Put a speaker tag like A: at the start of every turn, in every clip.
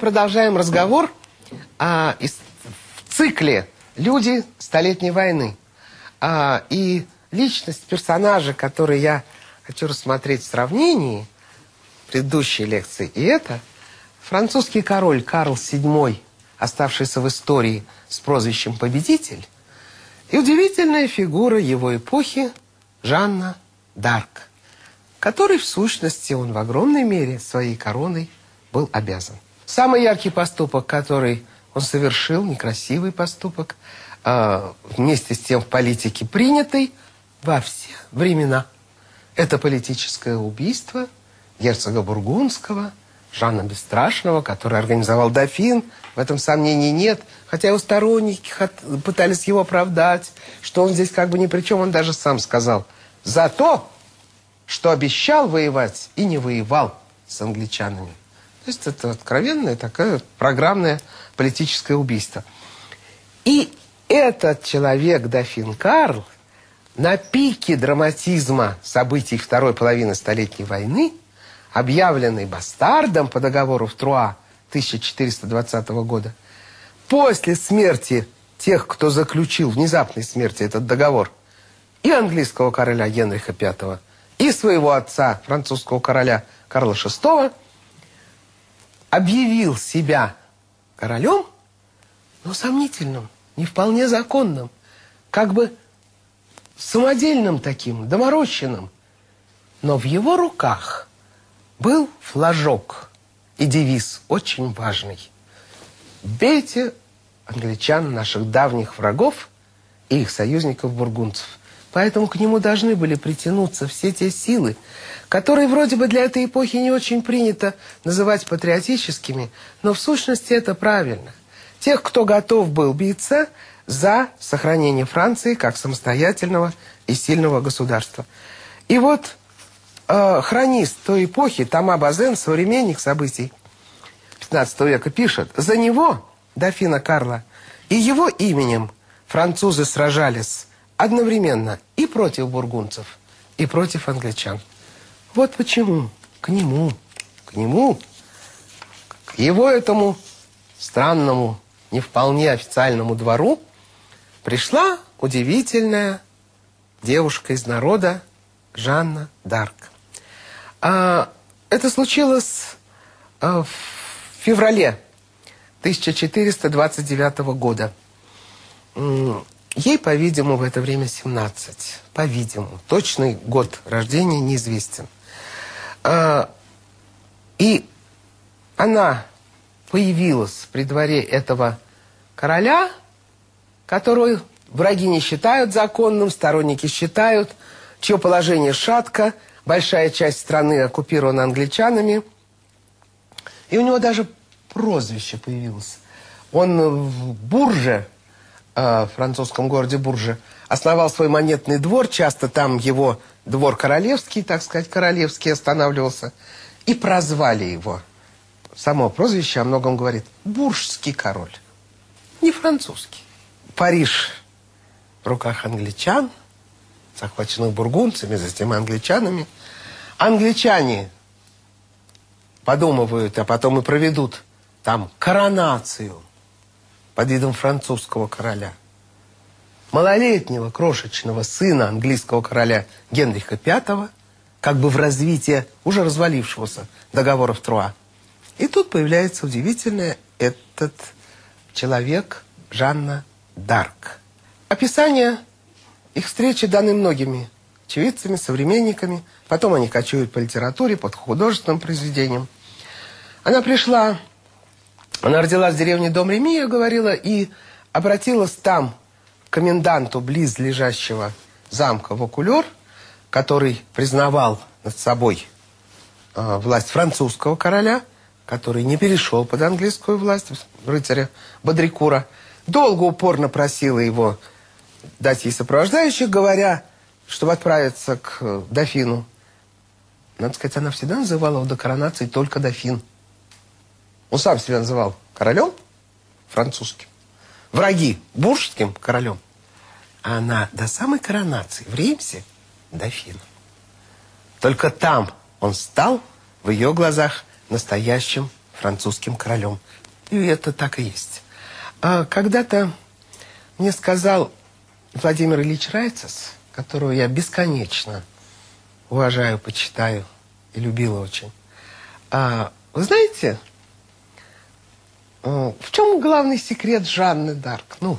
A: Продолжаем разговор а, из, в цикле «Люди Столетней войны». А, и личность персонажа, который я хочу рассмотреть в сравнении предыдущей лекции, и это французский король Карл VII, оставшийся в истории с прозвищем «Победитель», и удивительная фигура его эпохи Жанна Дарк, которой в сущности он в огромной мере своей короной был обязан. Самый яркий поступок, который он совершил, некрасивый поступок, э, вместе с тем в политике принятый во все времена. Это политическое убийство герцога Бургундского, Жанна Бесстрашного, который организовал дофин. В этом сомнений нет. Хотя его сторонники пытались его оправдать, что он здесь как бы ни при чем. Он даже сам сказал, за то, что обещал воевать и не воевал с англичанами. То есть это откровенное такое программное политическое убийство. И этот человек, дофин Карл, на пике драматизма событий второй половины Столетней войны, объявленный бастардом по договору в Труа 1420 года, после смерти тех, кто заключил внезапной смерти этот договор, и английского короля Генриха V, и своего отца, французского короля Карла VI, объявил себя королем, но сомнительным, не вполне законным, как бы самодельным таким, доморощенным. Но в его руках был флажок и девиз очень важный. «Бейте англичан, наших давних врагов и их союзников-бургунцев». Поэтому к нему должны были притянуться все те силы, которые вроде бы для этой эпохи не очень принято называть патриотическими, но в сущности это правильно. Тех, кто готов был биться за сохранение Франции как самостоятельного и сильного государства. И вот э, хронист той эпохи Тома Базен, современник событий 15 века, пишет, за него, дофина Карла, и его именем французы сражались одновременно и против бургунцев, и против англичан. Вот почему к нему, к нему, к его этому странному, не вполне официальному двору пришла удивительная девушка из народа Жанна Дарк. А, это случилось а, в феврале 1429 года. Ей, по-видимому, в это время 17. По-видимому. Точный год рождения неизвестен. А, и она появилась при дворе этого короля, который враги не считают законным, сторонники считают, чье положение шатко, большая часть страны оккупирована англичанами. И у него даже прозвище появилось. Он в Бурже, э, французском городе Бурже, основал свой монетный двор, часто там его двор королевский, так сказать, королевский останавливался, и прозвали его. Само прозвище о многом говорит. Буржский король, не французский. Париж в руках англичан, захваченных бургунцами, затем англичанами. Англичане подумывают, а потом и проведут там коронацию – под видом французского короля. Малолетнего крошечного сына английского короля Генриха V, как бы в развитии уже развалившегося договора в Труа. И тут появляется удивительный этот человек Жанна Дарк. Описание их встречи даны многими очевидцами, современниками. Потом они кочуют по литературе, под художественным произведением. Она пришла Она родилась в деревне Дом Реми, я говорила, и обратилась там к коменданту близ лежащего замка Вокулер, который признавал над собой э, власть французского короля, который не перешел под английскую власть, рыцаря Бодрикура, долго упорно просила его дать ей сопровождающих, говоря, чтобы отправиться к э, дофину. Надо сказать, она всегда называла его до коронации только дофин. Он сам себя называл королем французским. Враги буржским королем. А она до самой коронации в Римсе дофином. Только там он стал в ее глазах настоящим французским королем. И это так и есть. А когда-то мне сказал Владимир Ильич Райцес, которого я бесконечно уважаю, почитаю и любила очень. А, вы знаете, в чем главный секрет Жанны Дарк? Ну,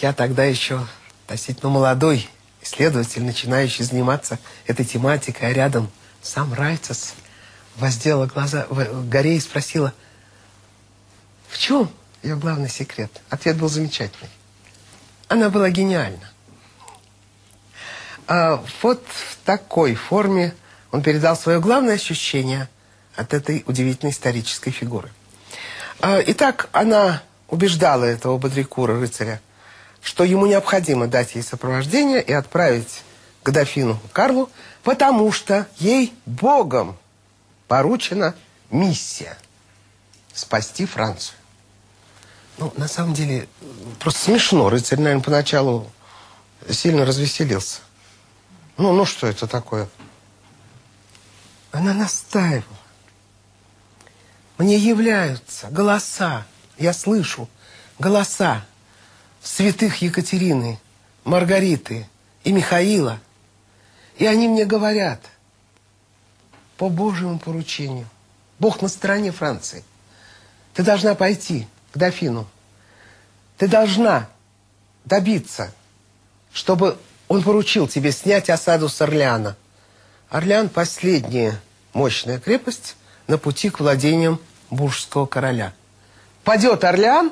A: я тогда еще относительно молодой исследователь, начинающий заниматься этой тематикой, а рядом сам Райцес воздела глаза в горе и спросила, в чем ее главный секрет? Ответ был замечательный. Она была гениальна. А вот в такой форме он передал свое главное ощущение от этой удивительной исторической фигуры. А, итак, она убеждала этого Бодрикура, рыцаря, что ему необходимо дать ей сопровождение и отправить к дофину Карлу, потому что ей Богом поручена миссия спасти Францию. Ну, на самом деле, просто смешно. Рыцарь, наверное, поначалу сильно развеселился. Ну, ну что это такое? Она настаивала. Мне являются голоса, я слышу голоса святых Екатерины, Маргариты и Михаила. И они мне говорят по Божьему поручению. Бог на стороне Франции. Ты должна пойти к дофину. Ты должна добиться, чтобы он поручил тебе снять осаду с Орлеана. Орлеан – последняя мощная крепость на пути к владениям Буржского короля. Падет Орлеан,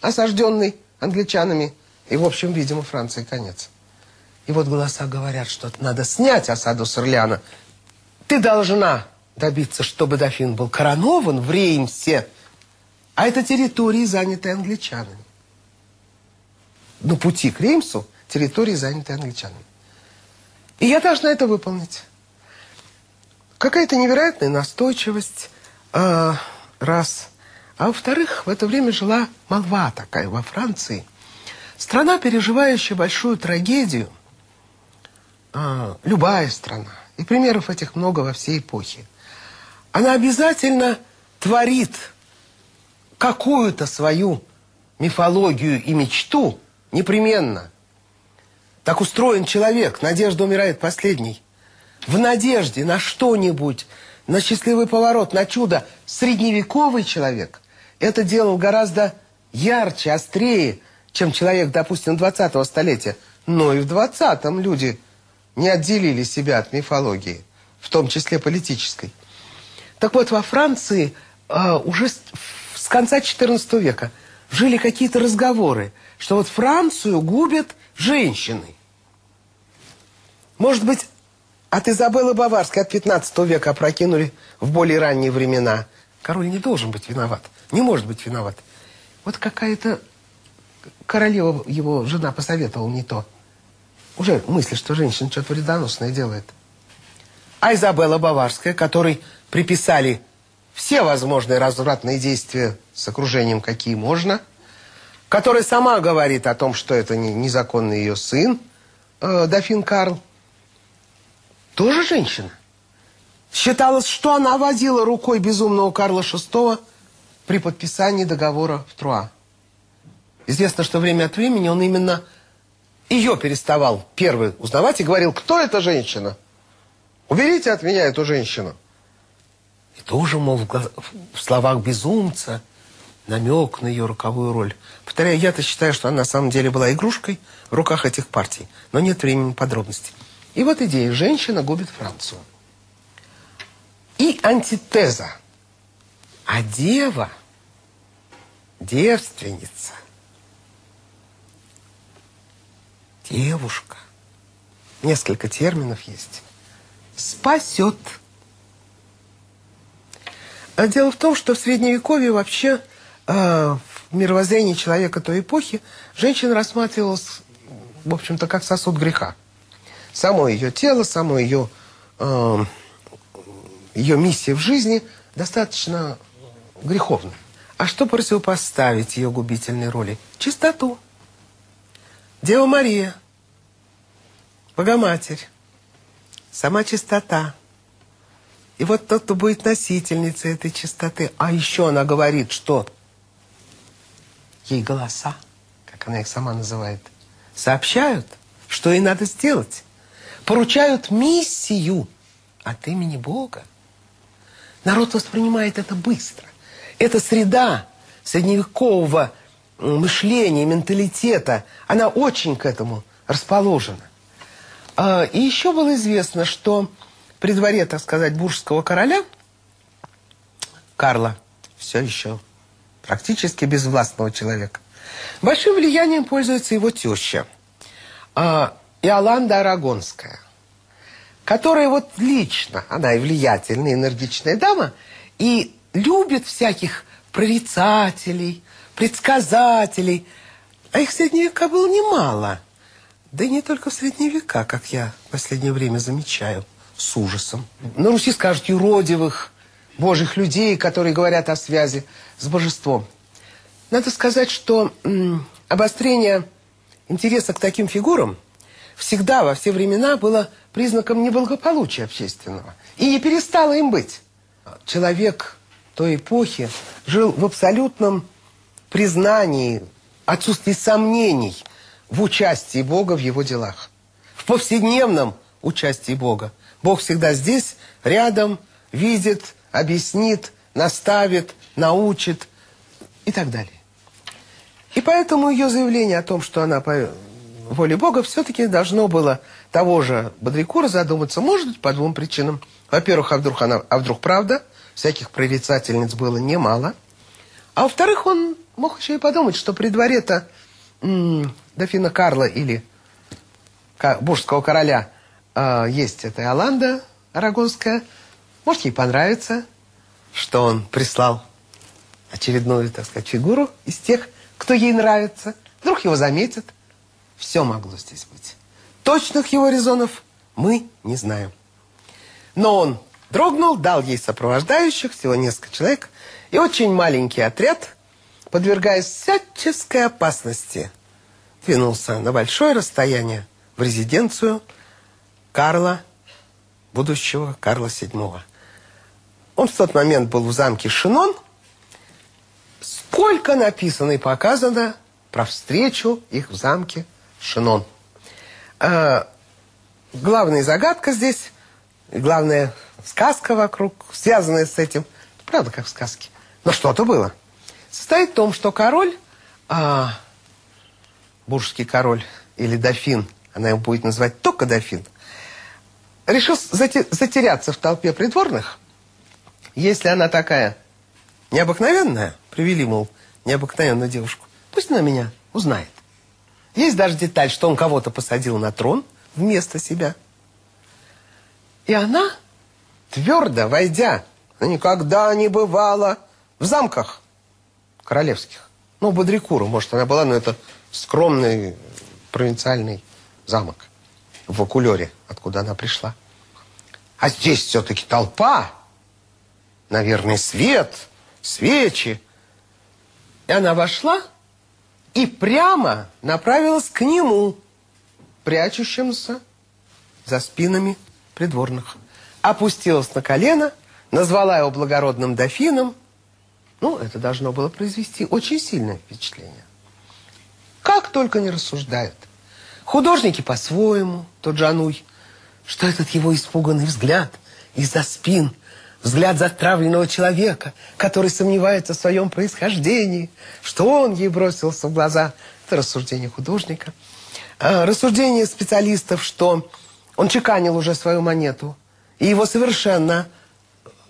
A: осажденный англичанами, и, в общем, видимо, Франции конец. И вот голоса говорят, что надо снять осаду с Орлеана. Ты должна добиться, чтобы дофин был коронован в Реймсе, а это территории, занятые англичанами. На пути к Реймсу территории, занятые англичанами. И я должна это выполнить. Какая-то невероятная настойчивость, э, раз. А во-вторых, в это время жила молва такая во Франции. Страна, переживающая большую трагедию, э, любая страна, и примеров этих много во всей эпохе, она обязательно творит какую-то свою мифологию и мечту непременно. Так устроен человек, надежда умирает последней в надежде на что-нибудь, на счастливый поворот, на чудо, средневековый человек это делал гораздо ярче, острее, чем человек, допустим, 20-го столетия. Но и в 20-м люди не отделили себя от мифологии, в том числе политической. Так вот, во Франции э, уже с, с конца XIV века жили какие-то разговоры, что вот Францию губят женщины. Может быть, от Изабеллы Баварской от 15 века опрокинули в более ранние времена. Король не должен быть виноват. Не может быть виноват. Вот какая-то королева, его жена, посоветовала не то. Уже мысли, что женщина что-то вредоносное делает. А Изабелла Баварская, которой приписали все возможные развратные действия с окружением, какие можно, которая сама говорит о том, что это незаконный ее сын, э, дофин Карл, тоже женщина. Считалось, что она водила рукой безумного Карла VI при подписании договора в Труа. Известно, что время от времени он именно ее переставал первый узнавать и говорил, кто эта женщина? Уберите от меня эту женщину. И тоже, мол, в, глаз... в словах безумца намек на ее руковую роль. Повторяю, я-то считаю, что она на самом деле была игрушкой в руках этих партий, но нет времени подробностей. И вот идея «женщина губит Францию». И антитеза. А дева девственница, девушка, несколько терминов есть, спасет. А дело в том, что в Средневековье вообще э, в мировоззрении человека той эпохи женщина рассматривалась, в общем-то, как сосуд греха. Само ее тело, само ее, э, ее миссия в жизни достаточно греховна. А что противопоставить ее губительной роли? Чистоту. Дева Мария, Богоматерь, сама чистота. И вот тот, кто будет носительницей этой чистоты, а еще она говорит, что ей голоса, как она их сама называет, сообщают, что ей надо сделать. Поручают миссию от имени Бога. Народ воспринимает это быстро. Эта среда средневекового мышления, менталитета, она очень к этому расположена. А, и еще было известно, что при дворе, так сказать, буржского короля Карла все еще практически безвластного человека. Большим влиянием пользуется его теща а, Иоланда Арагонская, которая вот лично, она и влиятельная, энергичная дама, и любит всяких прорицателей, предсказателей. А их в средние века было немало. Да и не только в средние века, как я в последнее время замечаю, с ужасом. На Руси скажут юродивых, божьих людей, которые говорят о связи с божеством. Надо сказать, что обострение интереса к таким фигурам всегда, во все времена, было признаком неблагополучия общественного. И не перестало им быть. Человек той эпохи жил в абсолютном признании, отсутствии сомнений в участии Бога в его делах. В повседневном участии Бога. Бог всегда здесь, рядом, видит, объяснит, наставит, научит и так далее. И поэтому ее заявление о том, что она воле Бога, все-таки должно было того же Бодрикура задуматься, может быть, по двум причинам. Во-первых, а вдруг она, а вдруг правда? Всяких прорицательниц было немало. А во-вторых, он мог еще и подумать, что при дворе-то дофина Карла или буржского короля э, есть эта Иоланда Арагонская. Может, ей понравится, что он прислал очередную, так сказать, фигуру из тех, кто ей нравится. Вдруг его заметят. Все могло здесь быть. Точных его резонов мы не знаем. Но он дрогнул, дал ей сопровождающих, всего несколько человек, и очень маленький отряд, подвергаясь всяческой опасности, двинулся на большое расстояние в резиденцию Карла, будущего Карла VII. Он в тот момент был в замке Шинон. Сколько написано и показано про встречу их в замке Шинон. А, главная загадка здесь, главная сказка вокруг, связанная с этим, правда, как в сказке, но что-то было, состоит в том, что король, а, буржский король или дофин, она его будет называть только дофин, решил затеряться в толпе придворных, если она такая необыкновенная, привели, мол, необыкновенную девушку, пусть она меня узнает. Есть даже деталь, что он кого-то посадил на трон вместо себя. И она твердо войдя, никогда не бывала в замках королевских. Ну, Бодрикуру, может, она была, но это скромный провинциальный замок в Акулере, откуда она пришла. А здесь все-таки толпа, наверное, свет, свечи. И она вошла и прямо направилась к нему, прячущимся за спинами придворных опустилась на колено, назвала его благородным дофином. Ну, это должно было произвести очень сильное впечатление. Как только не рассуждают. Художники по-своему, тот Жануй, что этот его испуганный взгляд из-за спин, взгляд затравленного человека, который сомневается в своем происхождении, что он ей бросился в глаза. Это рассуждение художника. А рассуждение специалистов, что он чеканил уже свою монету, и его совершенно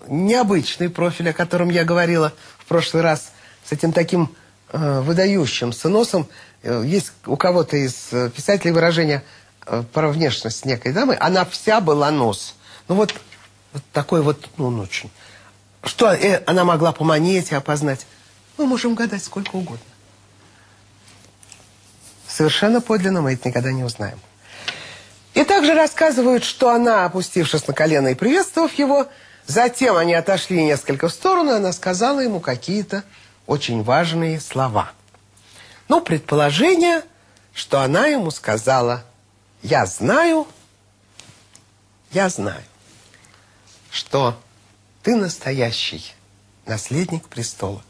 A: необычный профиль, о котором я говорила в прошлый раз, с этим таким э, выдающимся носом. Э, есть у кого-то из э, писателей выражение э, про внешность некой дамы. Она вся была нос. Ну вот, вот такой вот, ну, он очень. Что э, она могла по монете опознать? Мы можем гадать сколько угодно. Совершенно подлинно мы это никогда не узнаем. И также рассказывают, что она, опустившись на колено и приветствовав его, затем они отошли несколько в сторону, и она сказала ему какие-то очень важные слова. Ну, предположение, что она ему сказала, я знаю, я знаю, что ты настоящий наследник престола.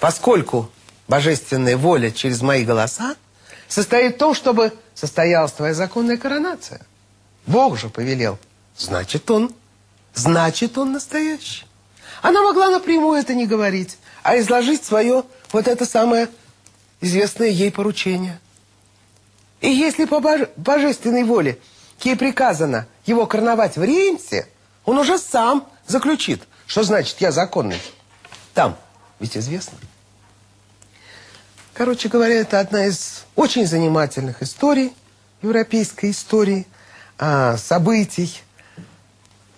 A: Поскольку божественная воля через мои голоса состоит в том, чтобы состоялась твоя законная коронация. Бог же повелел. Значит, он, значит, он настоящий. Она могла напрямую это не говорить, а изложить свое вот это самое известное ей поручение. И если по божественной воле ей приказано его короновать в Римсе, он уже сам заключит, что значит я законный. Там, ведь известно. Короче говоря, это одна из очень занимательных историй, европейской истории, а, событий.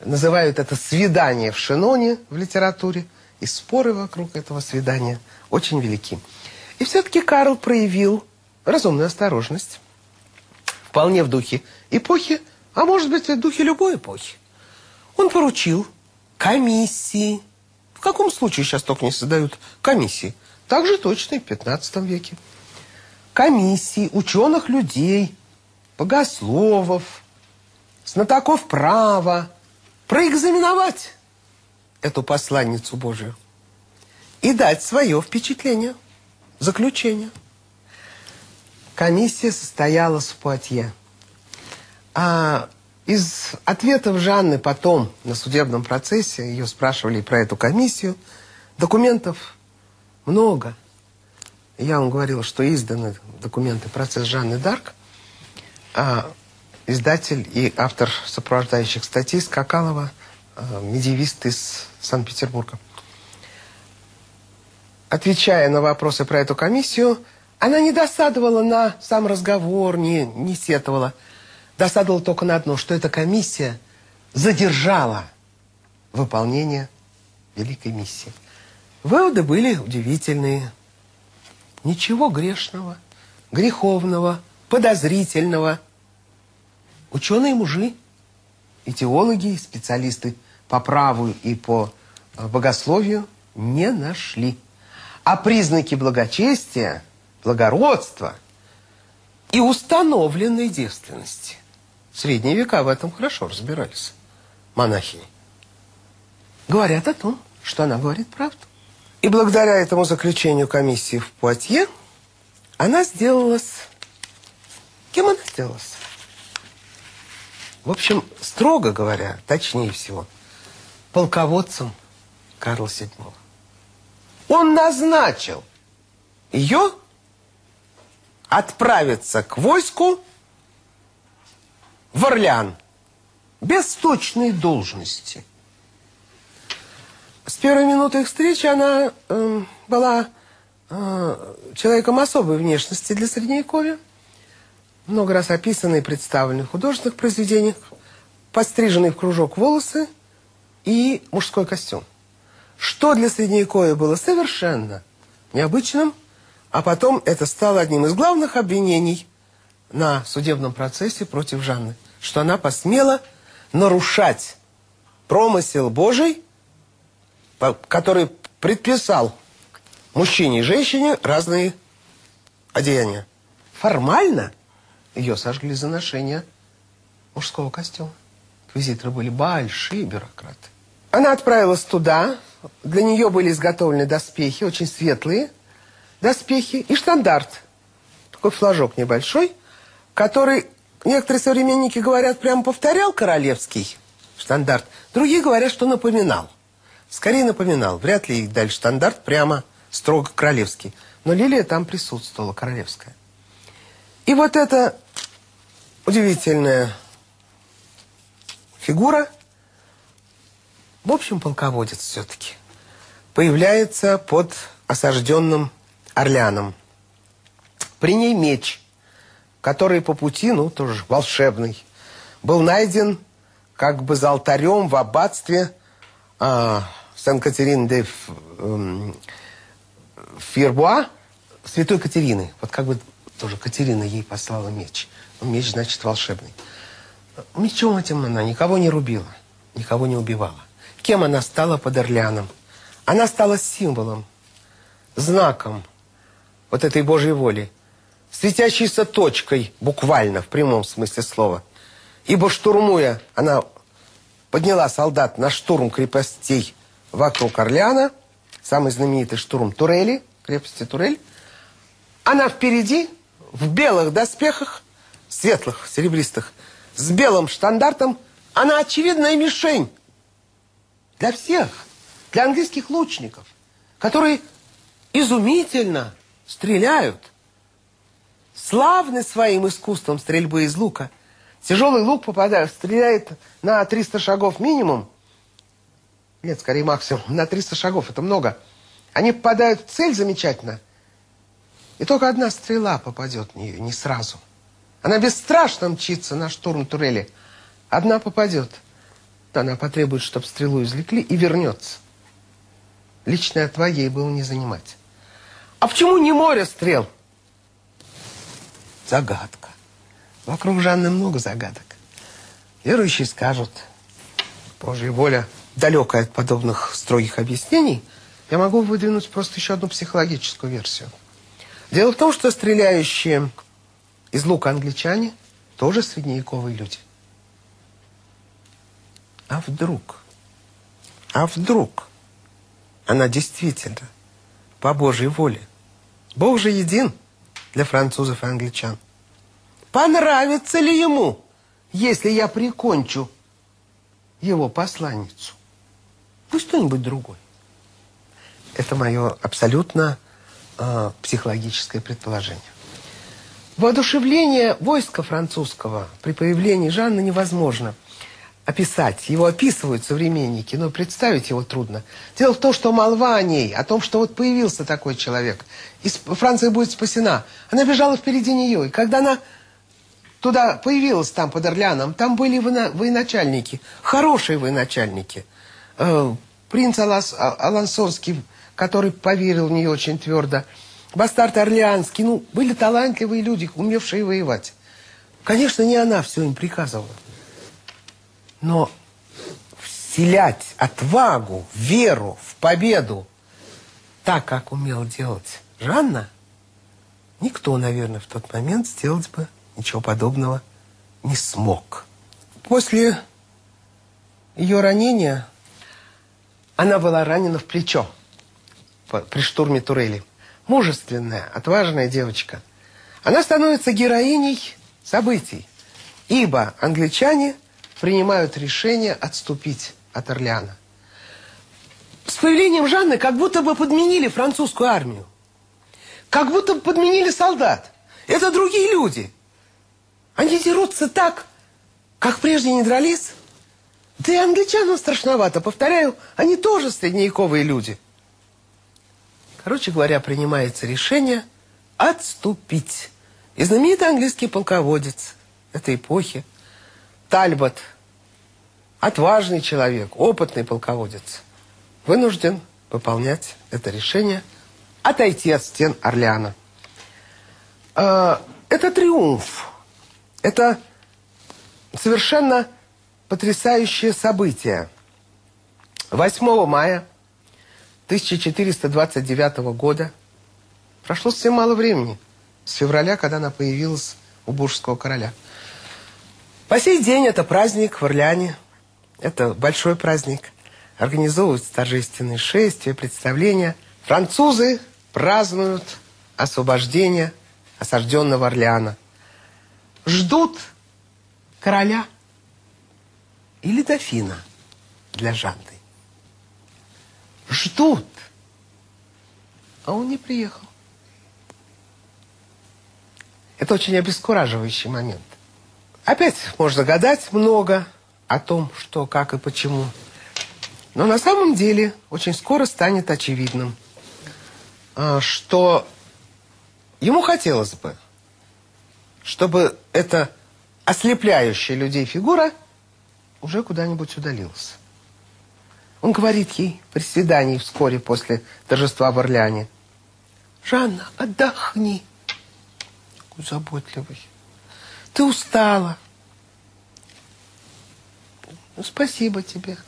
A: Называют это свидание в Шиноне в литературе. И споры вокруг этого свидания очень велики. И все-таки Карл проявил разумную осторожность. Вполне в духе эпохи, а может быть, в духе любой эпохи. Он поручил комиссии. В каком случае сейчас только не создают комиссии? Так же точно и в 15 веке. Комиссии, ученых людей, богословов, знатоков права проэкзаменовать эту посланницу Божию и дать свое впечатление, заключение. Комиссия состоялась в Пуатье. А из ответов Жанны потом на судебном процессе, ее спрашивали про эту комиссию, документов много. Я вам говорил, что изданы документы «Процесс Жанны Дарк», а издатель и автор сопровождающих статей Скакалова, а, медиевист из Санкт-Петербурга. Отвечая на вопросы про эту комиссию, она не досадовала на сам разговор, не, не сетовала. Досадовала только на одно, что эта комиссия задержала выполнение великой миссии. Выводы были удивительные. Ничего грешного, греховного, подозрительного. Ученые мужи, и теологи, и специалисты по праву и по э, богословию не нашли. А признаки благочестия, благородства и установленной девственности. В средние века в этом хорошо разбирались монахини. Говорят о том, что она говорит правду. И благодаря этому заключению комиссии в Пуатье она сделалась... Кем она сделалась? В общем, строго говоря, точнее всего, полководцем Карла VII. Он назначил ее отправиться к войску в Орлеан без точной должности – с первой минуты их встречи она э, была э, человеком особой внешности для Средневековья. Много раз описанной и представленной в художественных произведениях. Подстриженные в кружок волосы и мужской костюм. Что для Средневековья было совершенно необычным, а потом это стало одним из главных обвинений на судебном процессе против Жанны. Что она посмела нарушать промысел Божий который предписал мужчине и женщине разные одеяния. Формально ее сожгли за ношение мужского костюма. Инквизиторы были большие бюрократы. Она отправилась туда. Для нее были изготовлены доспехи, очень светлые доспехи и штандарт. Такой флажок небольшой, который некоторые современники говорят, прямо повторял королевский штандарт. Другие говорят, что напоминал. Скорее напоминал, вряд ли дальше стандарт прямо строго королевский. Но лилия там присутствовала, королевская. И вот эта удивительная фигура, в общем, полководец все-таки, появляется под осажденным Орлеаном. При ней меч, который по пути, ну, тоже волшебный, был найден как бы за алтарем в аббатстве э, Сан-Катерин де э, Фирбуа, святой Катерины. Вот как бы тоже Катерина ей послала меч. Ну, меч, значит, волшебный. Мечом этим она никого не рубила, никого не убивала. Кем она стала под Орлеаном? Она стала символом, знаком вот этой Божьей воли, светящейся точкой, буквально, в прямом смысле слова. Ибо штурмуя, она подняла солдат на штурм крепостей вокруг Орлеана, самый знаменитый штурм Турели, крепости Турель. Она впереди, в белых доспехах, светлых, серебристых, с белым штандартом, она очевидная мишень для всех, для английских лучников, которые изумительно стреляют, славны своим искусством стрельбы из лука. Тяжелый лук попадает, стреляет на 300 шагов минимум. Нет, скорее максимум. На 300 шагов, это много. Они попадают в цель замечательно. И только одна стрела попадет в нее, не сразу. Она бесстрашно мчится на штурм турели. Одна попадет. Она потребует, чтобы стрелу извлекли и вернется. Личная отвага ей было не занимать. А почему не море стрел? Загадка. Вокруг Жанны много загадок. Верующие скажут, Божья воля далекая от подобных строгих объяснений, я могу выдвинуть просто еще одну психологическую версию. Дело в том, что стреляющие из лука англичане тоже средневековые люди. А вдруг? А вдруг? Она действительно по Божьей воле. Бог же един для французов и англичан. Понравится ли ему, если я прикончу его посланницу? Пусть кто-нибудь другой. Это мое абсолютно э, психологическое предположение. Воодушевление войска французского при появлении Жанны невозможно описать. Его описывают современники, но представить его трудно. Дело в том, что молва о ней, о том, что вот появился такой человек, и Франция будет спасена, она бежала впереди нее. И когда она туда появилась, там, под Орлеаном, там были военачальники, хорошие военачальники. Э, принц Алас, а, Алансонский, который поверил в нее очень твердо – Бастард Орлеанский, ну, были талантливые люди, умевшие воевать. Конечно, не она все им приказывала. Но вселять отвагу, веру в победу, так, как умел делать Жанна, никто, наверное, в тот момент сделать бы ничего подобного не смог. После ее ранения она была ранена в плечо при штурме Турели мужественная, отважная девочка. Она становится героиней событий, ибо англичане принимают решение отступить от Орлеана. С появлением Жанны как будто бы подменили французскую армию. Как будто бы подменили солдат. Это другие люди. Они дерутся так, как прежде не дрались. Да и англичанам страшновато. Повторяю, они тоже средневековые люди. Короче говоря, принимается решение отступить. И знаменитый английский полководец этой эпохи, Тальбот, отважный человек, опытный полководец, вынужден выполнять это решение, отойти от стен Орлеана. А, это триумф. Это совершенно потрясающее событие. 8 мая 1429 года. Прошло совсем мало времени. С февраля, когда она появилась у буржского короля. По сей день это праздник в Орлеане. Это большой праздник. Организовываются торжественные шествия, представления. Французы празднуют освобождение осажденного Орлеана. Ждут короля или дофина для Жанны ждут. А он не приехал. Это очень обескураживающий момент. Опять можно гадать много о том, что, как и почему. Но на самом деле очень скоро станет очевидным, а, что ему хотелось бы, чтобы эта ослепляющая людей фигура уже куда-нибудь удалилась. Он говорит ей при свидании вскоре после торжества в Орлеане. «Жанна, отдохни!» Заботливый. «Ты устала!» «Ну, спасибо тебе!»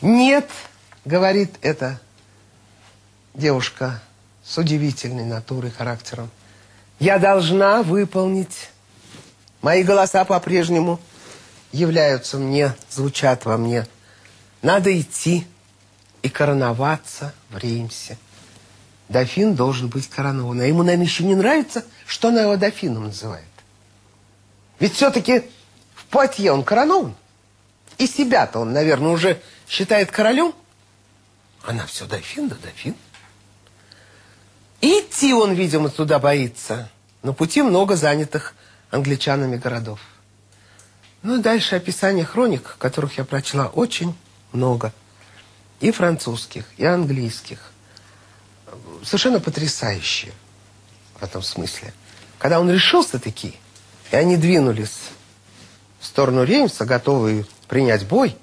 A: «Нет!» — говорит эта девушка с удивительной натурой, характером. «Я должна выполнить. Мои голоса по-прежнему являются мне, звучат во мне. Надо идти и короноваться в Реймсе. Дофин должен быть коронован. А ему, наверное, еще не нравится, что она его дофином называет. Ведь все-таки в Пуатье он коронован. И себя-то он, наверное, уже считает королем. Она все дофин, да дофин. идти он, видимо, туда боится. На пути много занятых англичанами городов. Ну, дальше описание хроник, которых я прочла очень много. И французских, и английских. Совершенно потрясающие в этом смысле. Когда он решился таки, и они двинулись в сторону Реймса, готовые принять бой,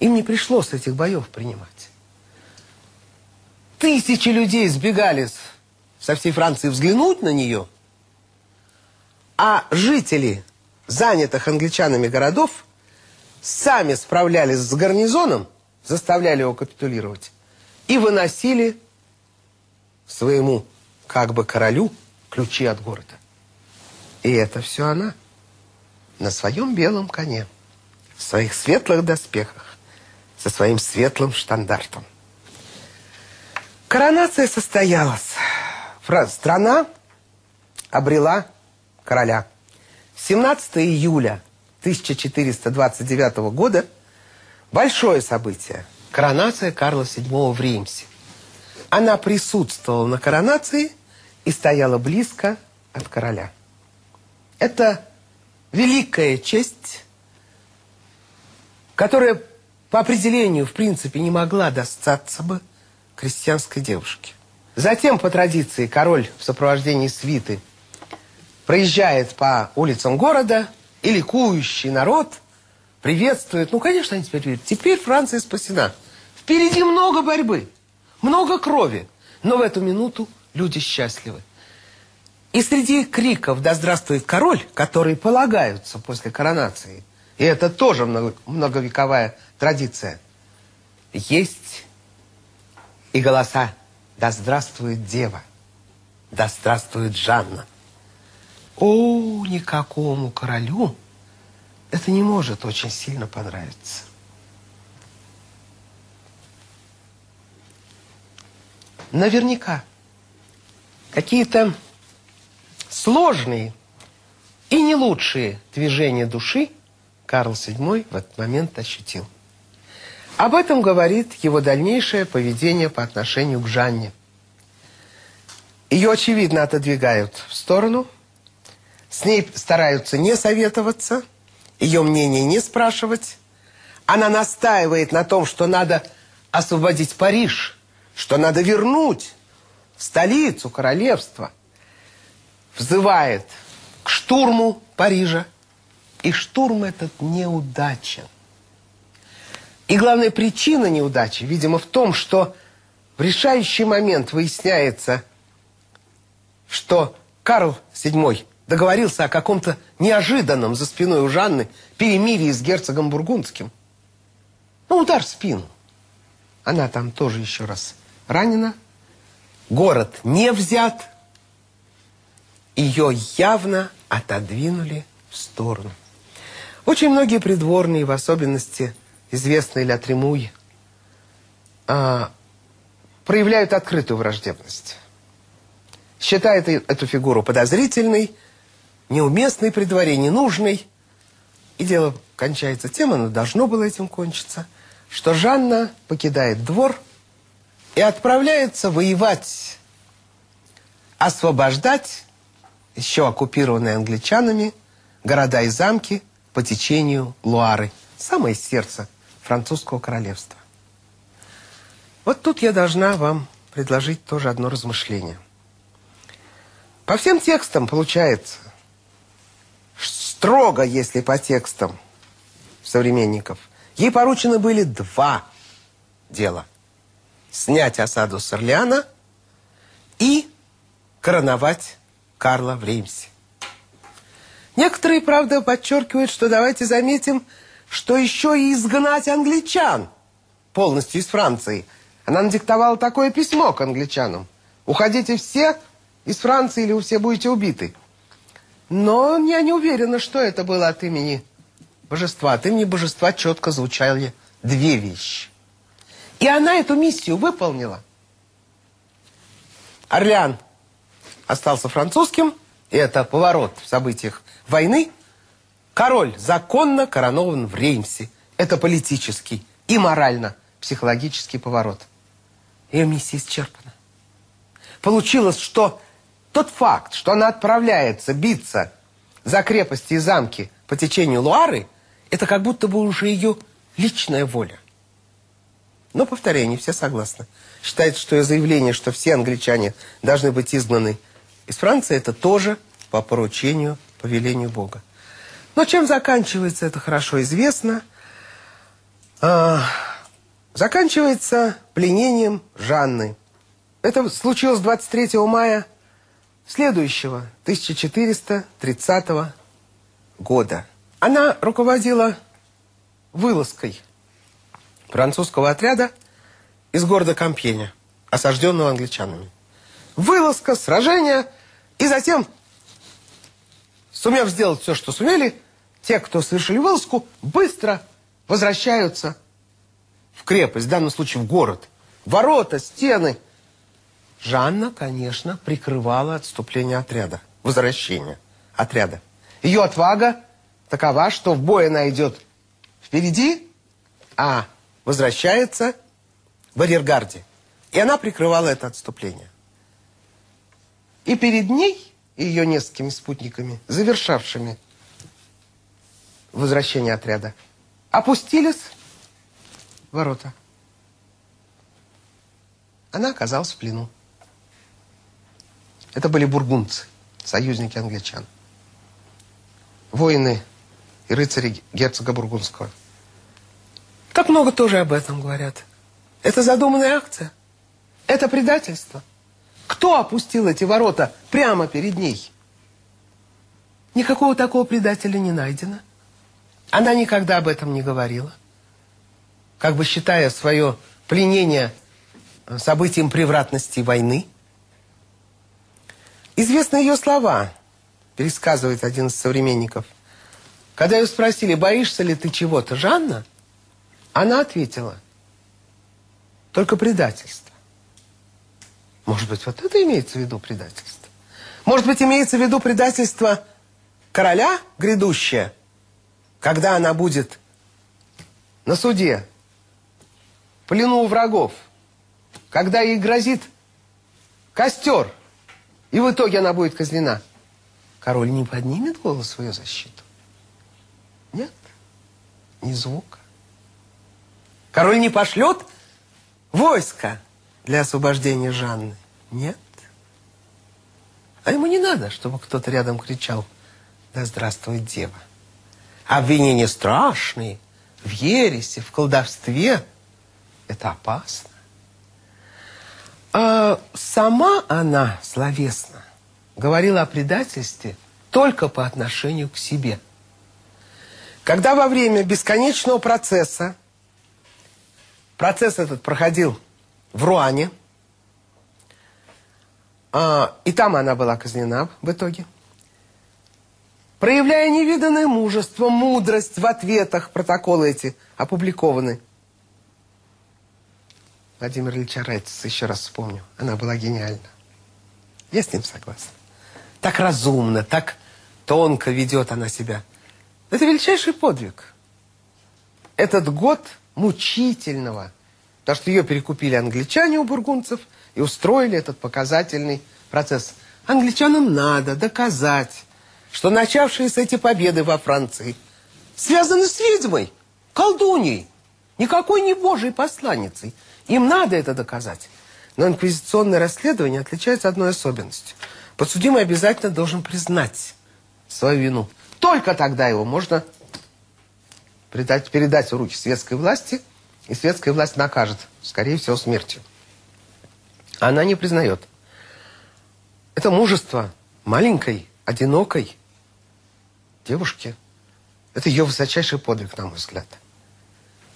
A: им не пришлось этих боев принимать. Тысячи людей сбегали со всей Франции взглянуть на нее, а жители занятых англичанами городов сами справлялись с гарнизоном, заставляли его капитулировать и выносили своему как бы королю ключи от города. И это все она на своем белом коне, в своих светлых доспехах, со своим светлым штандартом. Коронация состоялась. Страна обрела короля. 17 июля 1429 года большое событие. Коронация Карла VII в Реймсе. Она присутствовала на коронации и стояла близко от короля. Это великая честь, которая по определению, в принципе, не могла достаться бы крестьянской девушке. Затем, по традиции, король в сопровождении свиты проезжает по улицам города, и ликующий народ приветствует. Ну, конечно, они теперь верят. Теперь Франция спасена. Впереди много борьбы, много крови. Но в эту минуту люди счастливы. И среди криков «Да здравствует король!», которые полагаются после коронации, и это тоже многовековая традиция, есть и голоса «Да здравствует дева!», «Да здравствует Жанна!». О, никакому королю это не может очень сильно понравиться. Наверняка какие-то сложные и не лучшие движения души Карл VII в этот момент ощутил. Об этом говорит его дальнейшее поведение по отношению к Жанне. Ее, очевидно, отодвигают в сторону – с ней стараются не советоваться, ее мнение не спрашивать. Она настаивает на том, что надо освободить Париж, что надо вернуть столицу королевства. Взывает к штурму Парижа. И штурм этот неудачен. И главная причина неудачи, видимо, в том, что в решающий момент выясняется, что Карл VII договорился о каком-то неожиданном за спиной у Жанны перемирии с герцогом Бургундским. Ну, удар в спину. Она там тоже еще раз ранена. Город не взят. Ее явно отодвинули в сторону. Очень многие придворные, в особенности известный Ля Тремуй, а, проявляют открытую враждебность. Считают эту фигуру подозрительной, неуместный при дворе, ненужный. И дело кончается тем, оно должно было этим кончиться, что Жанна покидает двор и отправляется воевать, освобождать еще оккупированные англичанами города и замки по течению Луары, самое сердце французского королевства. Вот тут я должна вам предложить тоже одно размышление. По всем текстам получается, строго, если по текстам современников, ей поручены были два дела. Снять осаду с Орлеана и короновать Карла в Реймсе. Некоторые, правда, подчеркивают, что давайте заметим, что еще и изгнать англичан полностью из Франции. Она надиктовала такое письмо к англичанам. Уходите все из Франции, или вы все будете убиты. Но я не уверена, что это было от имени божества. От имени божества четко звучали две вещи. И она эту миссию выполнила. Орлеан остался французским, и это поворот в событиях войны. Король законно коронован в Реймсе. Это политический и морально-психологический поворот. Ее миссия исчерпана. Получилось, что тот факт, что она отправляется биться за крепости и замки по течению Луары, это как будто бы уже ее личная воля. Но, повторяю, не все согласны. Считается, что ее заявление, что все англичане должны быть изгнаны из Франции, это тоже по поручению, по велению Бога. Но чем заканчивается, это хорошо известно. А, заканчивается пленением Жанны. Это случилось 23 мая следующего, 1430 года. Она руководила вылазкой французского отряда из города Кампьеня, осажденного англичанами. Вылазка, сражение, и затем, сумев сделать все, что сумели, те, кто совершили вылазку, быстро возвращаются в крепость, в данном случае в город. Ворота, стены – Жанна, конечно, прикрывала отступление отряда, возвращение отряда. Ее отвага такова, что в бой она идет впереди, а возвращается в арьергарде. И она прикрывала это отступление. И перед ней и ее несколькими спутниками, завершавшими возвращение отряда, опустились ворота. Она оказалась в плену. Это были бургундцы, союзники англичан. Воины и рыцари герцога Бургундского. Как много тоже об этом говорят. Это задуманная акция. Это предательство. Кто опустил эти ворота прямо перед ней? Никакого такого предателя не найдено. Она никогда об этом не говорила. Как бы считая свое пленение событием превратности войны – Известны ее слова, пересказывает один из современников. Когда ее спросили, боишься ли ты чего-то, Жанна, она ответила, только предательство. Может быть, вот это имеется в виду предательство? Может быть, имеется в виду предательство короля грядущее, когда она будет на суде, плену врагов, когда ей грозит костер – и в итоге она будет казнена. Король не поднимет голос в свою защиту? Нет, ни звука. Король не пошлет войско для освобождения Жанны? Нет. А ему не надо, чтобы кто-то рядом кричал «Да здравствует дева!» Обвинения страшные в ересе, в колдовстве. Это опасно. А сама она словесно говорила о предательстве только по отношению к себе. Когда во время бесконечного процесса, процесс этот проходил в Руане, а, и там она была казнена в итоге, проявляя невиданное мужество, мудрость в ответах, протоколы эти опубликованы – Владимир Ильича Райцица, еще раз вспомню, она была гениальна. Я с ним согласен. Так разумно, так тонко ведет она себя. Это величайший подвиг. Этот год мучительного, потому что ее перекупили англичане у бургунцев и устроили этот показательный процесс. Англичанам надо доказать, что начавшиеся эти победы во Франции связаны с ведьмой, колдуньей, никакой не божьей посланницей – им надо это доказать. Но инквизиционное расследование отличается одной особенностью. подсудимый обязательно должен признать свою вину. Только тогда его можно передать, передать в руки светской власти, и светская власть накажет, скорее всего, смертью. Она не признает. Это мужество маленькой, одинокой девушки. Это ее высочайший подвиг, на мой взгляд.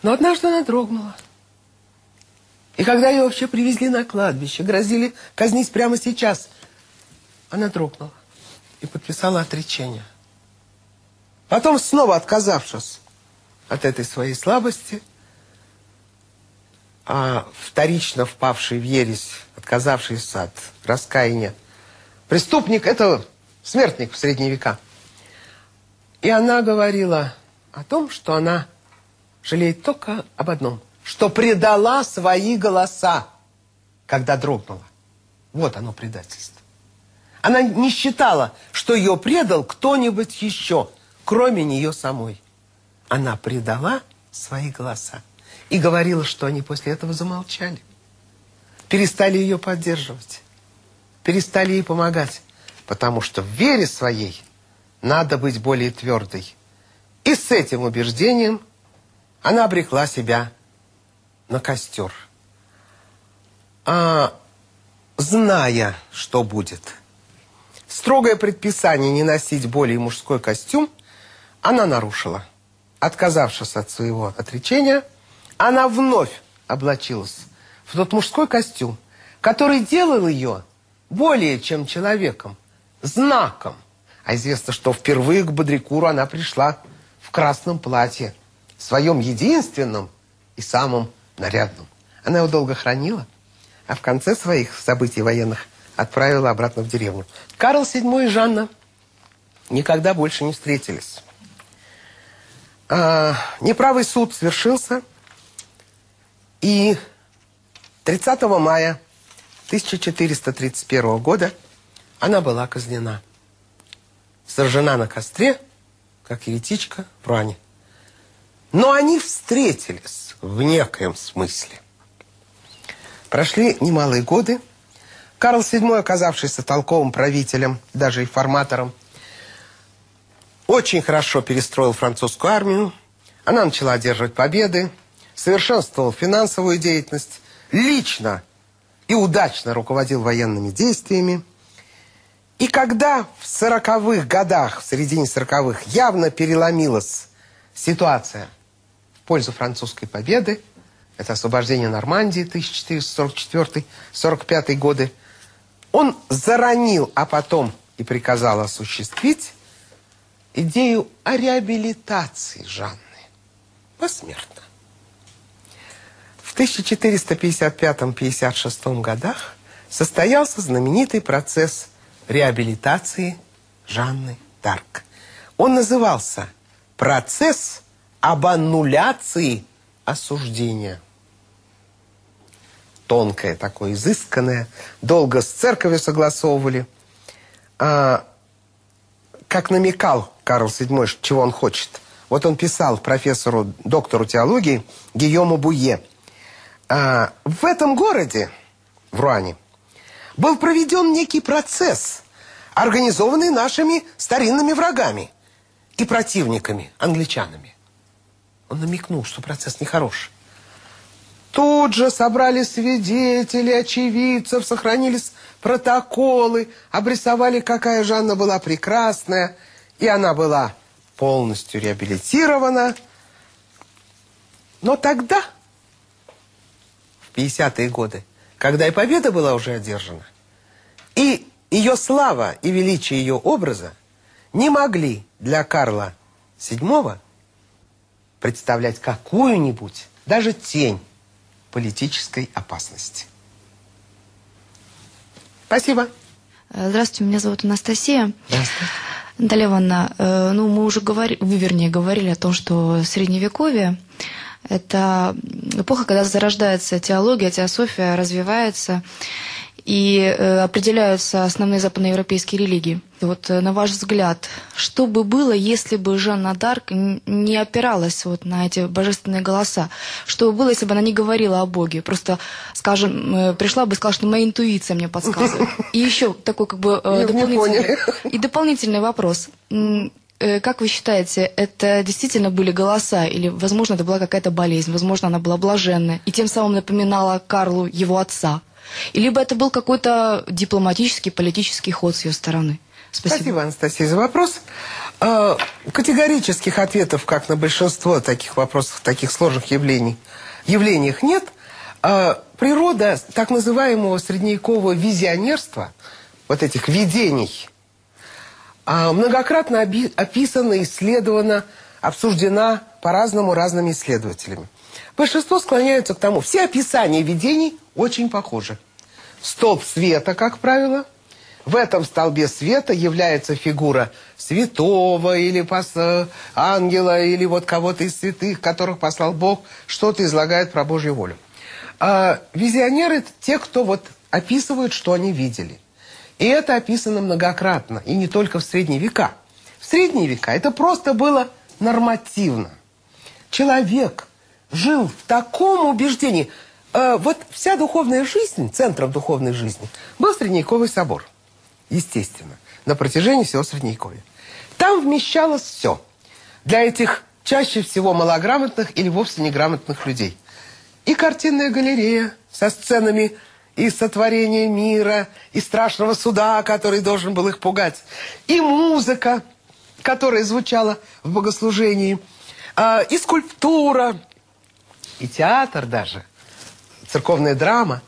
A: Но однажды она дрогнула. И когда ее вообще привезли на кладбище, грозили казнить прямо сейчас, она дрогнула и подписала отречение. Потом, снова отказавшись от этой своей слабости, а вторично впавший в ересь, отказавшийся от раскаяния, преступник – это смертник в средние века. И она говорила о том, что она жалеет только об одном – что предала свои голоса, когда дрогнула. Вот оно предательство. Она не считала, что ее предал кто-нибудь еще, кроме нее самой. Она предала свои голоса и говорила, что они после этого замолчали. Перестали ее поддерживать, перестали ей помогать, потому что в вере своей надо быть более твердой. И с этим убеждением она обрекла себя на костер. А зная, что будет, строгое предписание не носить более мужской костюм, она нарушила. Отказавшись от своего отречения, она вновь облачилась в тот мужской костюм, который делал ее более чем человеком, знаком. А известно, что впервые к Бодрикуру она пришла в красном платье, своем единственном и самом нарядным. Она его долго хранила, а в конце своих событий военных отправила обратно в деревню. Карл VII и Жанна никогда больше не встретились. А, неправый суд свершился, и 30 мая 1431 года она была казнена. Сожжена на костре, как еретичка в ране. Но они встретились в некоем смысле. Прошли немалые годы. Карл VII, оказавшийся толковым правителем, даже информатором, очень хорошо перестроил французскую армию. Она начала одерживать победы, совершенствовал финансовую деятельность, лично и удачно руководил военными действиями. И когда в сороковых годах, в середине сороковых, явно переломилась ситуация – пользу французской победы. Это освобождение Нормандии 1444-45 годы. Он заронил, а потом и приказал осуществить идею о реабилитации Жанны посмертно. В 1455-56 годах состоялся знаменитый процесс реабилитации Жанны Дарк. Он назывался «Процесс об аннуляции осуждения. Тонкое такое, изысканное. Долго с церковью согласовывали. А, как намекал Карл VII, чего он хочет. Вот он писал профессору, доктору теологии Гийому Буе. А, в этом городе, в Руане, был проведен некий процесс, организованный нашими старинными врагами и противниками, англичанами. Он намекнул, что процесс нехороший. Тут же собрали свидетелей, очевидцев, сохранились протоколы, обрисовали, какая Жанна была прекрасная, и она была полностью реабилитирована. Но тогда, в 50-е годы, когда и победа была уже одержана, и ее слава и величие ее образа не могли для Карла VII представлять какую-нибудь, даже тень политической опасности. Спасибо.
B: Э, здравствуйте, меня зовут Анастасия.
A: Здравствуйте.
B: Наталья Ивановна, э, ну, мы уже говорили, вы, вернее, говорили о том, что Средневековье – это эпоха, когда зарождается теология, теософия развивается. и э, определяются основные западноевропейские религии. Вот э, на ваш взгляд, что бы было, если бы Жанна Дарк не опиралась вот на эти божественные голоса? Что бы было, если бы она не говорила о Боге? Просто, скажем, э, пришла бы и сказала, что моя интуиция мне подсказывает. И еще такой как бы дополнительный, и дополнительный вопрос. Как вы считаете, это действительно были голоса, или, возможно, это была какая-то болезнь, возможно, она была блаженная, и тем самым напоминала Карлу его отца? И либо это был какой-то дипломатический, политический ход с ее стороны?
A: Спасибо. Спасибо, Анастасия, за вопрос. А, категорических ответов, как на большинство таких вопросов, таких сложных явлений, явлениях нет. А, природа так называемого средневекового визионерства, вот этих видений, многократно описана, исследована, обсуждена по-разному разными исследователями. Большинство склоняются к тому. Все описания видений очень похожи. Столб света, как правило. В этом столбе света является фигура святого или пос... ангела, или вот кого-то из святых, которых послал Бог, что-то излагает про Божью волю. А визионеры – те, кто вот описывают, что они видели. И это описано многократно, и не только в средние века. В средние века это просто было нормативно. Человек жил в таком убеждении. Э, вот вся духовная жизнь, центром духовной жизни, был Средневековый собор. Естественно. На протяжении всего Средневековья. Там вмещалось все. Для этих чаще всего малограмотных или вовсе неграмотных людей. И картинная галерея со сценами и сотворения мира, и страшного суда, который должен был их пугать, и музыка, которая звучала в богослужении, а, и скульптура, и театр даже, церковная драма.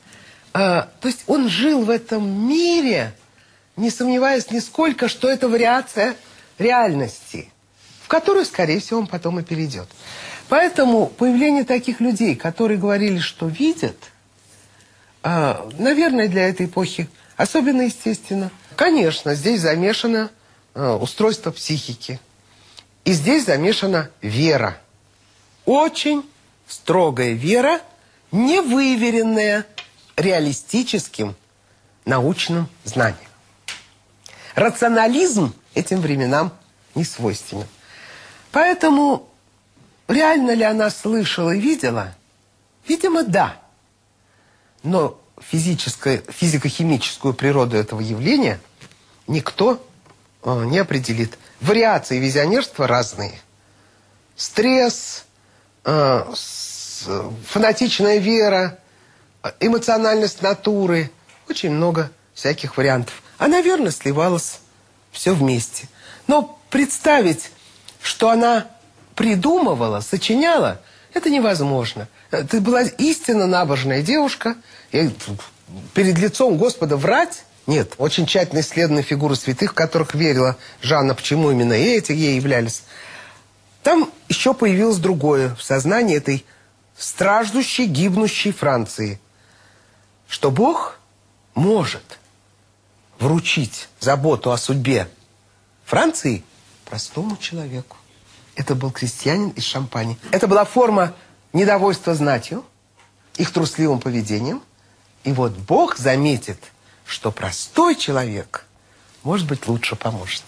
A: А, то есть он жил в этом мире, не сомневаясь нисколько, что это вариация реальности, в которую, скорее всего, он потом и перейдет. Поэтому появление таких людей, которые говорили, что видят, а, наверное, для этой эпохи особенно естественно. Конечно, здесь замешано а, устройство психики. И здесь замешана вера. Очень строгая вера, не выверенная реалистическим научным знанием. Рационализм этим временам не свойственен. Поэтому реально ли она слышала и видела? Видимо, да. Но физико-химическую природу этого явления никто э, не определит. Вариации визионерства разные. Стресс, э, фанатичная вера, эмоциональность натуры. Очень много всяких вариантов. Она верно сливалась все вместе. Но представить, что она придумывала, сочиняла, это невозможно. Ты была истинно набожная девушка, и перед лицом Господа врать нет. Очень тщательно исследованы фигуры святых, в которых верила Жанна, почему именно эти ей являлись. Там еще появилось другое в сознании этой страждущей, гибнущей Франции, что Бог может вручить заботу о судьбе Франции простому человеку. Это был крестьянин из Шампани. Это была форма недовольства знатью, их трусливым поведением. И вот Бог заметит, что простой человек, может быть, лучше поможет.